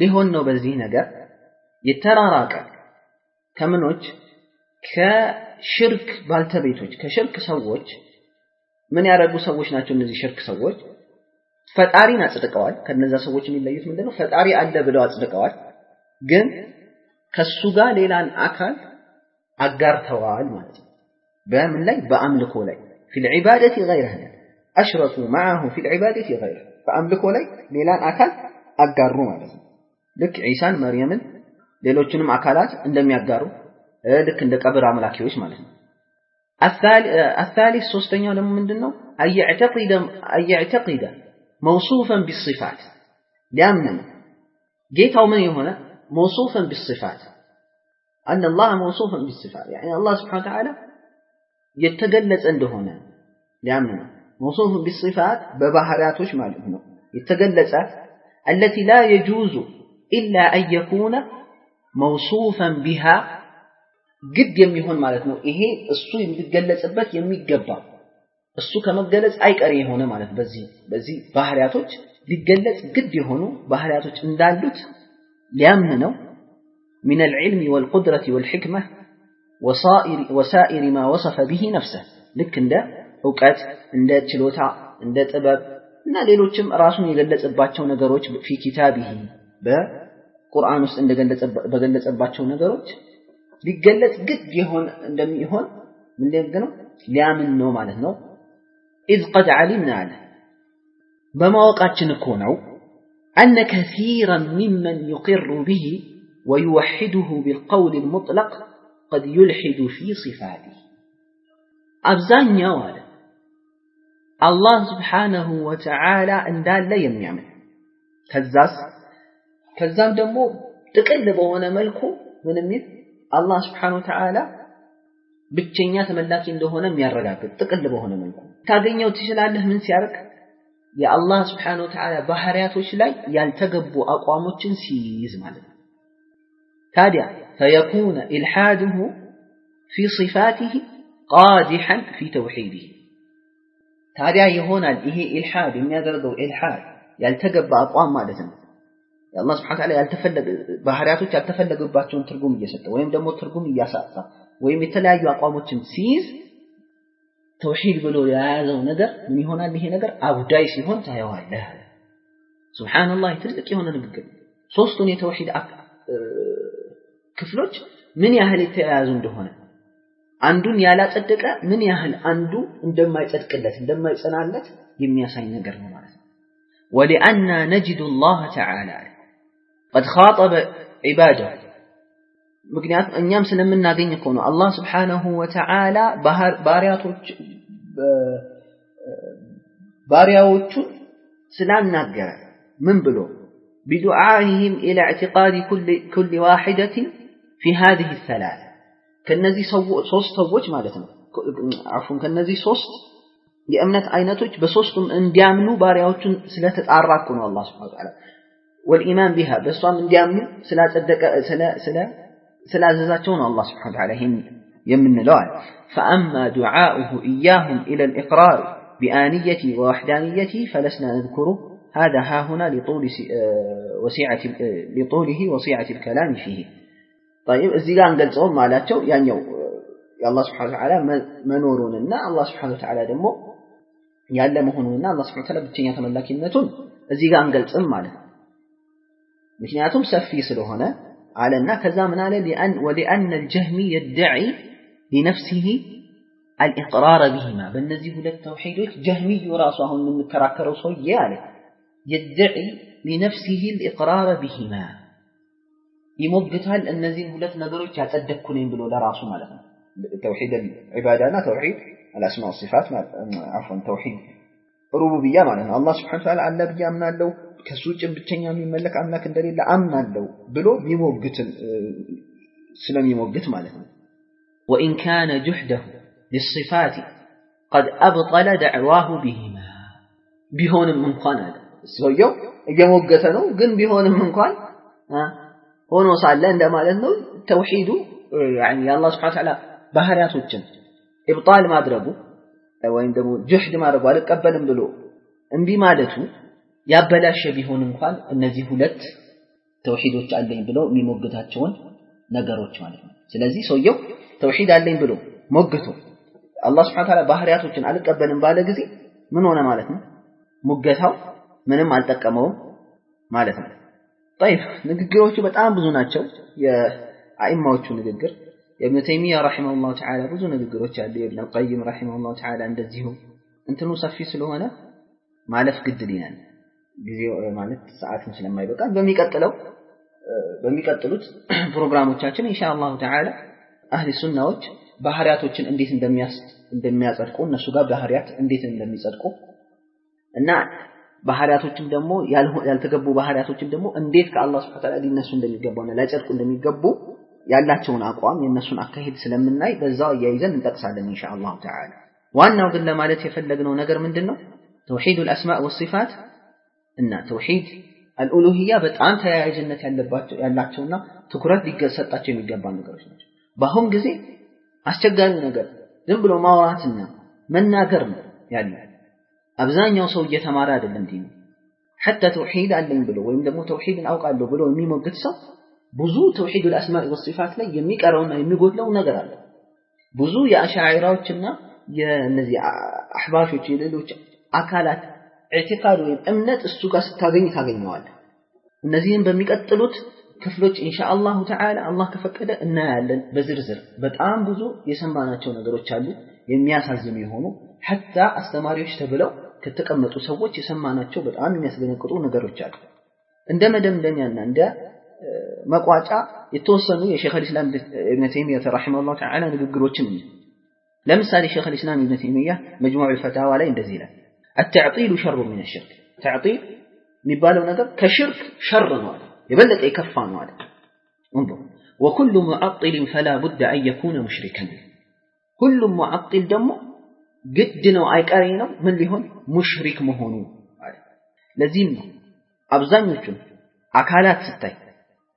ሊሆን ነው በዚህ ነገር የተራራቀ ከምኖች ከሽርክ ባልተቤቶች ከሽርክ ሰዎች ምን ያደረጉ ሰዎች ናቸው እነዚህ ሽርክ ሰዎች? ፈጣሪን አጽድቀዋል። ከነዛ ሰዎች የሚለዩት ምንድነው? ፈጣሪ አለ ብለው አጽድቀዋል። ግን ከሱ ጋር ሌላን አካል አጋርተዋል ማለት ነው። በምን ላይ? በአምልኮ ላይ። ፊ ልዒባደቲ ገይረህ አሽረኩ መዐሁ ፊ ልዒባደቲ ገይረህ። በአምልኮ ላይ ሌላን አካል አጋሩ ማለት ነው። ልክ ዒሳን መርየምን ሌሎችንም አካላት እንደሚያጋሩ ልክ እንደ ቀብር አምላኪዎች ማለት ነው الثالث ሶስተኛው ደግሞ ምንድነው አየዕተቂደ አየዕተቂደ መውሱፈን ቢሲፋት ሊያምን ጌታው ምን የሆነ መውሱፈን ቢሲፋት أن الله موصوفا بالصفات يعني الله سبحانه وتعالى የተገለጸ እንደሆነ ሊያምን موصوف بالصفات በባህሪያቶች ማለት ነው የተገለጸ التي لا يجوز إلا أن يكون موصوفا بها ግድ የሚሆን ማለት ነው ይሄ እሱ የሚገለጽበት የሚገባ እሱ ከመገለጽ አይቀሬ የሆነ ማለት በዚህ በዚህ ባህሪያቶች ሊገለጽ ግድ የሆኑ ባህሪያቶች እንዳሉት ሊያምን ነው من العلم والقدرة والحكمة وصائر وسائر ما وصف به نفسه ልክ እንደ እውቀት እንደ ችሎታ እንደ ጥበብ እና ሌሎችም ራሱን የገለጸባቸው ነገሮች ፊ ኪታቢሂ በቁርአን ውስጥ በገለጸባቸው ነገሮች ሊገለጽ ግድ ይሆን እንደሚሆን ምን ነው ሊያምን ነው ማለት ነው ኢዝ ቀድ ዓሊምና አለ በማወቃችን እኮ ነው أن كثيرا ممن يقر به ويوحده بالقول المطلق قد يلحد في صفاته أبزانيا والا الله سبحانه وتعالى እንዳለ የሚያምን ከዛስ ከዛም ደግሞ ጥቅል በሆነ መልኩ ምን የሚል አላህ ስብሓነሁ ወተዓላ ብቸኛ ተመላኪ እንደሆነ የሚያረጋግጥ ጥቅል በሆነ መልኩ ታገኘው ትችላለህ ምን ሲያርቅ የአላህ ስብሓነሁ ወተዓላ ባህሪያቶች ላይ ያልተገቡ አቋሞችን ሲይዝ ማለት ነው ታዲያ ፈየኩነ ኢልሓድሁ ፊ ሲፋቲህ ቃዲሐን ፊ ተውሒድህ ታዲያ ይሆናል ይሄ ኢልሓድ የሚያደርገው ኢልሓድ ያልተገባ አቋም ማለት ነው የአላህ ስብሐ ወተዓላ ያልተፈለገ ባህሪያቶች ያልተፈለገባቸውን ትርጉም እየሰጠ ወይም ደግሞ ትርጉም እያሳጣ ወይም የተለያዩ አቋሞችን ሲይዝ ተውሂድ ብሎ የያዘው ነገር ምን ይሆናል? ይሄ ነገር አጉዳይ ሲሆን ታየዋለህ። ሱብሃንአላህ ትልቅ የሆነ ንግግር። ሶስቱን የተውሂድ ክፍሎች ምን ያህል የተያያዙ እንደሆነ አንዱን ያላጸደቀ ምን ያህል አንዱ እንደማይጸድቅለት እንደማይጸናለት የሚያሳይ ነገር ነው ማለት ነው። ወሊአና ነጅዱ ላህ ተዓላ ቀድ ኻጠበ ዒባደሁ ምክንያቱም እኛም ስለምናገኝ እኮ ነው አላህ ስብሓነሁ ወተዓላ ባሪያቶች ባሪያዎቹን ስላናገረ ምን ብሎ ቢዱዓኢህም ኢላ ኢዕቲቃድ ኩል ዋሒደትን ፊ ሃዚህ ሰላሳ ከነዚህ ሶስት ሰዎች ማለት ነው አፉን ከነዚህ ሶስት የእምነት አይነቶች በሶስቱም እንዲያምኑ ባሪያዎቹን ስለተጣራ እኮ ነው አላህ ስብሐ ወተዓላ والإيمان بها بس من جامع سلا صدق سلا سلا سلا زاتون الله سبحانه وتعالى هن يمن لوال فأما دعاؤه إياهم إلى الإقرار بآنيتي ووحدانيتي فلسنا نذكره هذا ها هنا لطول آه، وسعة آه، لطوله وسعة الكلام فيه. طيب الزيان قال صوم ما لا يعني آه، يا الله سبحانه وتعالى منورون النا الله سبحانه وتعالى دمو يعلمهن الله سبحانه وتعالى بتجنيه من لكنة الزيان قال صوم ما له ምክንያቱም ሰፊ ስለሆነ አለና ከዛ ምን አለ ወሊአነ አልጀህሚ የድዒ ሊነፍሲሂ አልኢቅራረ ቢሂማ በእነዚህ ሁለት ተውሒዶች ጀህሚዩ ራሱ አሁን የምንከራከረው ሰውዬ አለ የድዒ ሊነፍሲሂ አልኢቅራረ ቢሂማ ይሞግታል እነዚህን ሁለት ነገሮች ያጸደቅኩ ነኝ ብሎ ለራሱ ማለት ነው ተውሒድ ዒባዳና ተውሒድ አልአስማ ወሲፋት አፎን ተውሒድ ሩቡብያ ማለት ነው አላህ ስብሐነ ወተዓላ አለ ብዬ አምናለሁ ከሱ ውጭ ብቸኛ የሚመለክ አምላክ እንደሌለ አምናለሁ ብሎ የሚሞግትን ስለሚሞግት ማለት ነው ወኢን ካነ ጁሕደሁ ሊሲፋት ቀድ አብጠለ ደዕዋሁ ቢሂማ ቢሆንም እንኳን አለ ሰውየው እየሞገተ ነው ግን ቢሆንም እንኳን ሆኖ ሳለ እንደማለት ነው ተውሂዱ የአላህ ስብሐነ ወተዓላ ባህሪያቶችን ኢብጣል ማድረጉ ወይም ደግሞ ጁሕድ ማድረጉ አልቀበልም ብሎ እምቢ ማለቱ ያበላሸ ቢሆን እንኳን እነዚህ ሁለት ተውሂዶች አለኝ ብለው የሚሞግታቸውን ነገሮች ማለት ነው። ስለዚህ ሰውየው ተውሂድ አለኝ ብሎ ሞግቶ አላህ ስብሐነ ወተዓላ ባህሪያቶችን አልቀበልም ባለ ጊዜ ምን ሆነ ማለት ነው? ሙገታው ምንም አልጠቀመውም ማለት ነው። ጠይብ ንግግሮቹ በጣም ብዙ ናቸው። የአኢማዎቹ ንግግር የእብነ ተይሚያ ረሒመሁላሁ ተዓላ ብዙ ንግግሮች አሉ። የእብነ ቀይም ረሒመሁላሁ ተዓላ እንደዚሁ እንትኑ ሰፊ ስለሆነ ማለፍ ግድ ሊናል ጊዜው ማለት ሰዓትን ስለማይበቃል በሚቀጥለው በሚቀጥሉት ፕሮግራሞቻችን ኢንሻአላሁ ተዓላ አህሊ ሱናዎች ባህሪያቶችን እንዴት እንደሚያጸድቁ እነሱ ጋር ባህሪያት እንዴት እንደሚጸድቁ እና ባህሪያቶችን ደግሞ ያልተገቡ ባህሪያቶችን ደግሞ እንዴት ከአላህ ሱብሓነሁ ወተዓላ ሊነሱ እንደሚገባውና ሊያጸድቁ እንደሚገቡ ያላቸውን አቋም የእነሱን አካሄድ ስለምናይ በዛው እያይዘን እንጠቅሳለን ኢንሻአላሁ ተዓላ። ዋናው ግን ለማለት የፈለግነው ነገር ምንድን ነው? ተውሂድ አልአስማእ ወሲፋት እና ተውሂድ አልኡሉሂያ በጣም ተያያዥነት ያለባቸው ያላቸውና ትኩረት ሊሰጣቸው የሚገባ ነገሮች ናቸው። በአሁን ጊዜ አስቸጋሪው ነገር ዝም ብሎ ማውራትና መናገር ነው ያለ። አብዛኛው ሰው እየተማረ አይደለም ዲኑ። ሐታ ተውሂድ አለኝ ብሎ ወይም ደግሞ ተውሂድን አውቃለሁ ብሎ የሚሞግት ሰው ብዙ ተውሂድ አልአስማእ ወሲፋት ላይ የሚቀረውና የሚጎድለው ነገር አለ። ብዙ የአሻዒራዎችና የእነዚህ አሕባሾች የሌሎች አካላት ኢዕቲቃድ ወይም እምነት እሱ ጋር ስታገኝ ታገኘዋለህ። እነዚህም በሚቀጥሉት ክፍሎች ኢንሻአላሁ ተዓላ አላህ ከፈቀደ እናያለን በዝርዝር። በጣም ብዙ የሰማናቸው ነገሮች አሉ የሚያሳዝኑ የሆኑ ሐታ አስተማሪዎች ተብለው ከተቀመጡ ሰዎች የሰማናቸው በጣም የሚያስደነግጡ ነገሮች አሉ። እንደ መደምደሚያና እንደ መቋጫ የተወሰኑ የሼክ ልስላም እብነ ተይሚያ ረሒመሁላሁ ተዓላ ንግግሮችን እኛ ለምሳሌ ሼክ ልስላም እብነ ተይሚያ መጅሙዕ ልፈታዋ ላይ እንደዚህ ይላል። አተዕጢሉ ሸሩ ምን ሽርክ። ተዕጢል የሚባለው ነገር ከሽርክ ሸር ነው አለ የበለጠ የከፋ ነው አለ። እንቡ ወኩሉ ሙዓጢልን ፈላ ቡድ አን የኩነ ሙሽሪከን። ሁሉም ሙዓጢል ደግሞ ግድ ነው አይቀሬ ነው ምን ሊሆን ሙሽሪክ መሆኑ ለዚህም ነው አብዛኞቹን አካላት ስታይ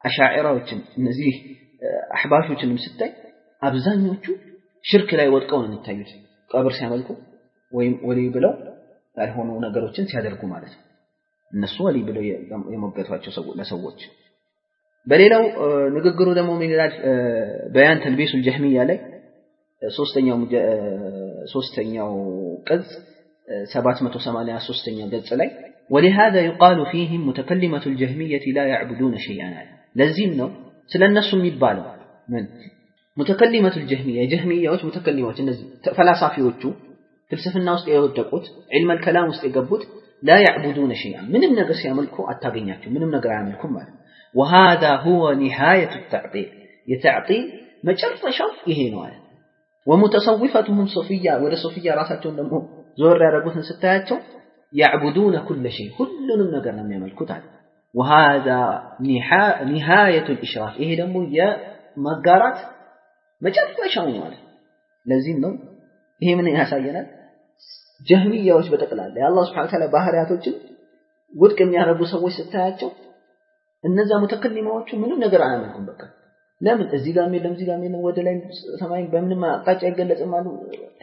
አሻዒራዎችን እነዚህ አሕባሾችንም ስታይ አብዛኞቹ ሽርክ ላይ ወድቀው ነው የሚታዩት ቀብር ሲያመልኩ ወይም ወሊ ብለው ያልሆኑ ነገሮችን ሲያደርጉ ማለት ነው። እነሱ ወሊ ብለው የሞገቷቸው ለሰዎች። በሌላው ንግግሩ ደግሞ ምን ይላል? በያን ተልቢሱል ጀህሚያ ላይ ሶስተኛው ሶስተኛው ቅጽ 783ኛው ገጽ ላይ ولهذا يقال فيهم متكلمة الجهمية لا يعبدون شيئا لزيم نو؟ سل النص ميبالو. من؟ متكلمة الجهمية. يعني جهمية وش متكلمة النزيم فلا صافي وجو تلسف الناس إيه وتقوت علم الكلام وستقبوت لا يعبدون شيئا. من النقص يعملكم؟ التغنياتكم من النقص يعملكم؟ مال وهذا هو نهاية التعطيل. يتعطيل ما جرف شوف يهينوان آية؟ ومتصوفتهم صوفية. ولا صوفية راساتهم لمو زور يا ستاتهم يعبدون كل شيء. كل من نقرنا من يملكو ወሃዛ ኒሃየቱ ልኢሽራክ ይሄ ደግሞ የመጋራት መጨረሻው አለ ለዚህም ነው ይሄ ምን ያሳየናል? ጀህሚያዎች በጠቅላላ የአላህ ስብሐ ወተዓላ ባህሪያቶችን ውድቅ የሚያደርጉ ሰዎች ስታያቸው እነዛ ሙተከሊማዎቹ ምንም ነገር አያመልኩም። በቃ ለምን? እዚህ ጋር የለም እዚህ ጋር የለም ወደ ላይ ሰማይ በምንም አቅጣጫ አይገለጽም አሉ።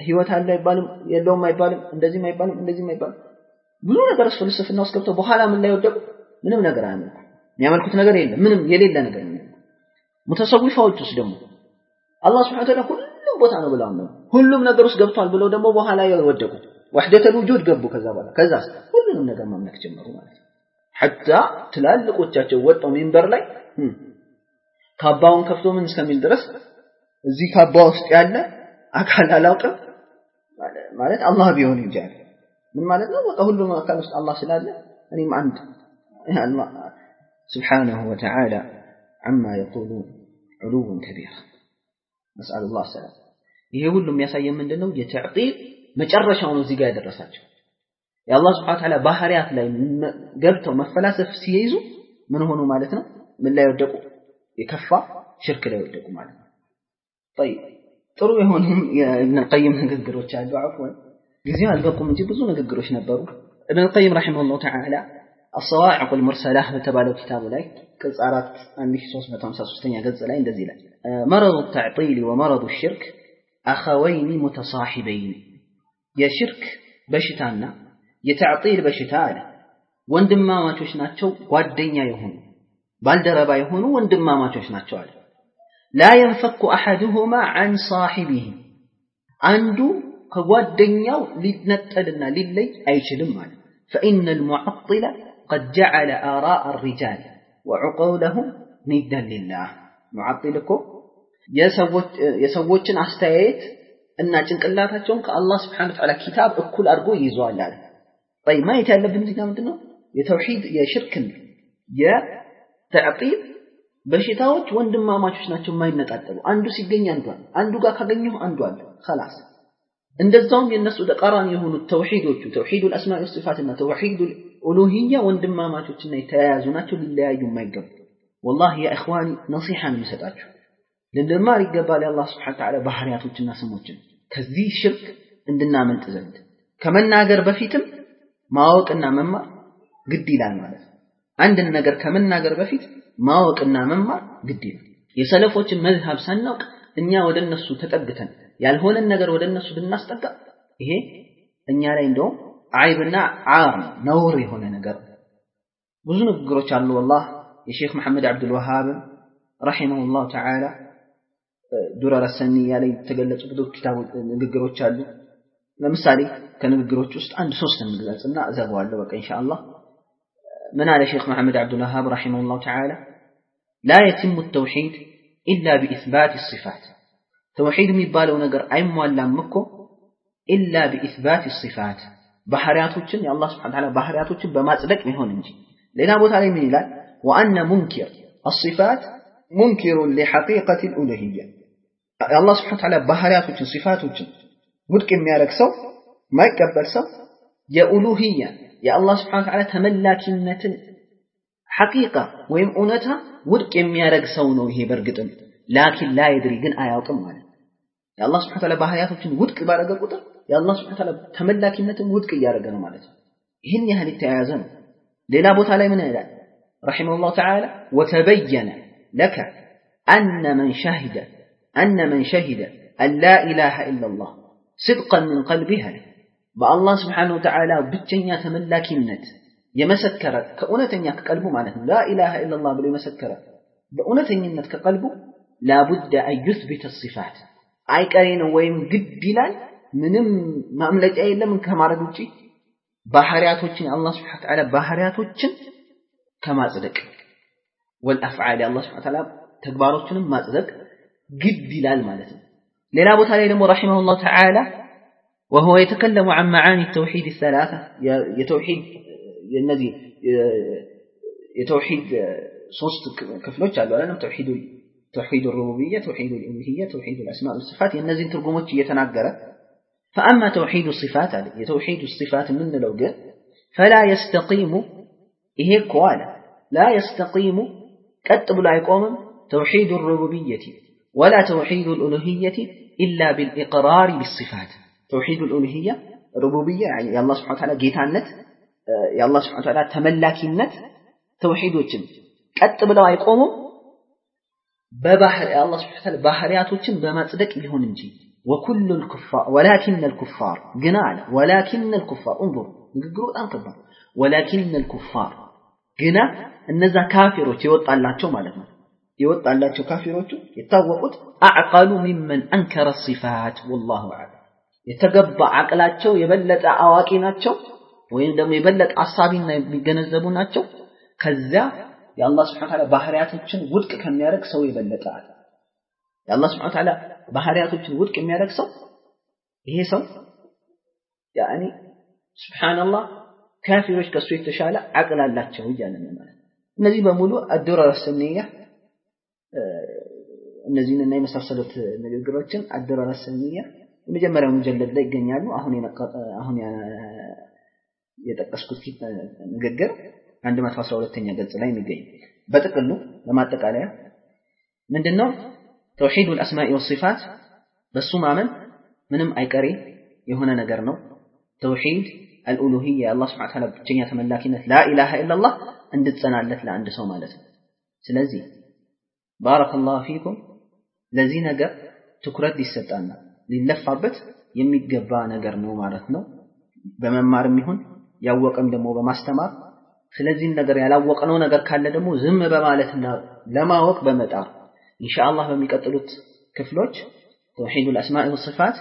ህይወት አለ አይባልም የለውም አይባልም እንደዚህም አይባልም እንደዚህም አይባልም። ብዙ ነገር ፍልስፍና ውስጥ ገብተው በኋላ ምን ላይ ወደቁ ምንም ነገር አያመልኩም የሚያመልኩት ነገር የለም ምንም የሌለ ነገር ሙተሰዊፋዎች ውስጥ ደግሞ? አላህ ወተዓላ ሁሉም ቦታ ነው ብለው ነው ሁሉም ነገር ውስጥ ገብቷል ብለው ደግሞ በኋላ ወደቁ ወህደተል ውጁድ ገቡ ከዛ በኋላ። ከዛ ሁሉንም ነገር ማምለክ ጀመሩ ማለት ነው። ትላልቆቻቸው ወጣው ሚንበር ላይ ካባውን ከፍቶ ምን እስከሚል ድረስ እዚህ ካባ ውስጥ ያለ አካል አላውቅም ማለት አላህ ቢሆን እንጂ ምን ማለት ነው? በቃ ሁሉም አካል ውስጥ አላህ ስላለ እኔም አንድ سبحانه وتعالى عما يقولون علوا كبيرا نسأل الله السلام ይሄ ሁሉ የሚያሳየን ምንድነው የተዕጢል መጨረሻው ነው እዚህ ጋር ያደረሳቸው የአላህ ስብሐነ ተዓላ ባህሪያት ላይ ገብተው መፈላሰፍ ሲይዙ ምን ሆኑ ማለት ነው ምን ላይ ወደቁ የከፋ ሽርክ ላይ ወደቁ ማለት ነው طيب ጥሩ የሆኑ የኢብን ቀይም ንግግሮች አሉ አፍወን ጊዜው አልበቁም እንጂ ብዙ ንግግሮች ነበሩ ኢብን ቀይም ረሂመሁላህ ተዓላ الصواعق المرسلة በተባለው ኪታቡ ላይ ቅጽ 4 1353ኛ ገጽ ላይ እንደዚህ ይላል مرض التعطيل ومرض الشرك أخوين متصاحبين የሽርክ በሽታና የተዕጢል በሽታ አለ ወንድማማቾች ናቸው ጓደኛ የሆኑ ባልደረባ የሆኑ ወንድማማቾች ናቸው አለ ላ የንፈኩ አሐድሁማ አን ሳሒቢህ አንዱ ከጓደኛው ሊነጠልና ሊለይ አይችልም አለ فإن المعطل قد جعل آراء الرجال وعقولهم ندا لله معطل እኮ የሰዎችን አስተያየት እና ጭንቅላታቸውን ከአላህ ስብሐነ ወተዓላ ኪታብ እኩል አድርጎ ይዟል አለ طيب ማየት ያለብን እዚህ ጋር ምንድነው የተውሂድ የሽርክን የተዕጢል በሽታዎች ወንድማማቾች ናቸው የማይነጣጠሉ አንዱ ሲገኝ አንዱ አለ አንዱ ጋር ካገኘሁ አንዱ አለ خلاص እንደዛውም የነሱ ተቃራኒ የሆኑት ተውሂዶቹ ተውሂዱል አስማኢ ወሲፋትና ተውሂዱል ኡሉሂያ ወንድማማቾችና የተያያዙ ናቸው ሊለያዩ የማይገቡ ወላሂ ያ ኢኽዋኒ ነሲሐን የምሰጣችሁ ልንማር ይገባል የአላህ ስብሐነ ወተዓላ ባህሪያቶችና ስሞችን ከዚህ ሽርክ እንድናመልጥ ዘንድ ከመናገር በፊትም ማወቅና መማር ግድ ይላል ማለት ነው። አንድን ነገር ከመናገር በፊት ማወቅና መማር ግድ ይላል። የሰለፎችን መዝሀብ ሳናውቅ እኛ ወደ እነሱ ተጠግተን ያልሆነን ነገር ወደ እነሱ ብናስጠጋ ይሄ እኛ ላይ እንደውም አይብና ዓር ነውር የሆነ ነገር ብዙ ንግግሮች አሉ። ወላህ የሼክ መሐመድ አብዱል ወሃብ ረሒመሁላሁ ተዓላ ዱረረ ሰኒያ ላይ የተገለጹ ብዙ ኪታቦች ንግግሮች አሉ። ለምሳሌ ከንግግሮች ውስጥ አንድ ሶስት እንግለጽና እዘጋዋለሁ በቃ ኢንሻአላህ። ምን አለ ሼክ መሐመድ አብዱል ወሃብ ረሒመሁላሁ ተዓላ ላ የቲሙ ተውሒድ ኢላ ቢኢስባት ሲፋት ተውሒድ የሚባለው ነገር አይሟላም እኮ ኢላ ቢኢስባት ሲፋት ባህሪያቶችን የአላህ ስብሐነ ወተዓላ ባህሪያቶችን በማጽደቅ ቢሆን እንጂ ሌላ ቦታ ላይ ምን ይላል ወአነ ሙንኪር الصفات منكر لحقيقة الألوهية የአላህ ስብሐነ ወተዓላ ባህሪያቶችን ሲፋቶችን ውድቅ የሚያደርግ ሰው ማይቀበል ሰው የኡሉሂያ የአላህ ስብሐነ ወተዓላ ተመላኪነትን ሐቂቃ ወይም እውነታ ውድቅ የሚያደርግ ሰው ነው ይሄ በእርግጥም ላኪን ላ የድሪ ግን አያውቅም ማለት يا الله سبحانه وتعالى بحياته ودك بارا قطر يا الله سبحانه وتعالى تملك نتم ودك يا رجل مالته هن يا هل التعازن لنا بوت علي من هذا رحمه الله تعالى وتبين لك أن من شهد أن من شهد أن لا إله إلا الله صدقا من قلبها بالله سبحانه وتعالى بتشنيا تملك نت يمسكر كأونة ينك قلبه معناته لا إله إلا الله بلي مسكر بأونة ينك قلبه لابد أن يثبت الصفات أن يثبت الصفات أي كارين ويم قد لاي ምንም ማምለጫ የለም ከማድረግ ውጪ ባህሪያቶችን አላህ Subhanahu Ta'ala ባህሪያቶችን ከማጽደቅ ወልአፍዓል አላህ Subhanahu Ta'ala ተግባሮችንም ማጽደቅ ግድ ይላል ማለት ነው ሌላ ቦታ ላይ ደግሞ ረሒመሁላህ ተዓላ وهو يتكلم عن معاني التوحيد الثلاثة يتوحيد الذي يتوحيد ሶስት ክፍሎች አሉ አይደል ተውሂድ ተውሂድ الربوبية توحيد الألوهية توحيد الأسماء والصفات የእነዚህን ትርጉሞች እየተናገረ فأما توحيد الصفات አለ የተውሂድ الصفات የምንለው ግን فلا يستقيم ይሄ እኮ አለ لا يستقيم ቀጥ ብሎ አይቆምም توحيد الربوبية ولا توحيد الألوهية إلا بالإقرار بالصفات توحيد الألوهية ربوبية يعني يا الله سبحانه وتعالى جيتانت يا الله سبحانه وتعالى تملاكينت توحيد وجن ቀጥ ብለው አይቆሙም በባህር የአላህ ስብሐ ወተዓላ ባህሪያቶችን በማጽደቅ ቢሆን እንጂ ወኩሉ الكفار ولكن الكفار ግን አለ ولكن الكفار انظر ንግግሩ በጣም ከባድ ولكن الكفار ግና እነዛ ካፊሮች የወጣላቸው ማለት ነው የወጣላቸው ካፊሮቹ የታወቁት አዕቀሉ ሚመን አንከረ ሲፋት ወላሁ አዕለም የተገባ አቅላቸው የበለጠ አዋቂ ናቸው ወይም ደግሞ የበለጠ አሳቢና የሚገነዘቡ ናቸው ከዚያ የአላህ ስብሐነ ወተዓላ ባህሪያቶችን ውድቅ ከሚያደርግ ሰው አለ። የአላህ ስብሐነ ወተዓላ ባህሪያቶችን ውድቅ የሚያደርግ ሰው ይሄ ሰው ያኒ ሱብሃንአላህ ካፊሮች ከሱ የተሻለ አቅል አላቸው እያለን ማለት እነዚህ በሙሉ አዱረር ሰንያ እነዚህንና የመሳሰሉት ንግግሮችን አዱረር ሰንያ የመጀመሪያው ሙጀለድ ላይ ይገኛሉ። አሁን የጠቀስኩት ንግግር 112ኛ ገጽ ላይ የሚገኝ በጥቅሉ ለማጠቃለያ ምንድነው ተውሂዱል አስማኢ ወሲፋት በሱ ማመን ምንም አይቀሬ የሆነ ነገር ነው። ተውሂድ አልኡሉሂያ የአላህ ስብሐ ወተዓላ ብቸኛ ተመላኪነት ላኢላሃ ኢላላህ እንድትጸናለት ለአንድ ሰው ማለት ነው። ስለዚህ ባረከላሁ ፊኩም ለዚህ ነገር ትኩረት ሊሰጣና ሊለፋበት የሚገባ ነገር ነው ማለት ነው። በመማርም ይሁን ያወቀም ደግሞ በማስተማር ስለዚህም ነገር ያላወቅነው ነገር ካለ ደግሞ ዝም በማለትና ለማወቅ በመጣር ኢንሻአላህ በሚቀጥሉት ክፍሎች ተውሂዱል አስማኢ ወሲፋት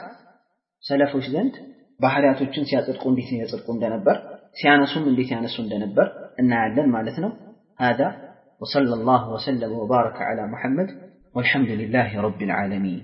ሰለፎች ዘንድ ባህሪያቶችን ሲያጽድቁ እንዴት ያጽድቁ እንደነበር ሲያነሱም እንዴት ያነሱ እንደነበር እናያለን ማለት ነው። هذا وصلى الله وسلم وبارك على محمد والحمد لله رب العالمين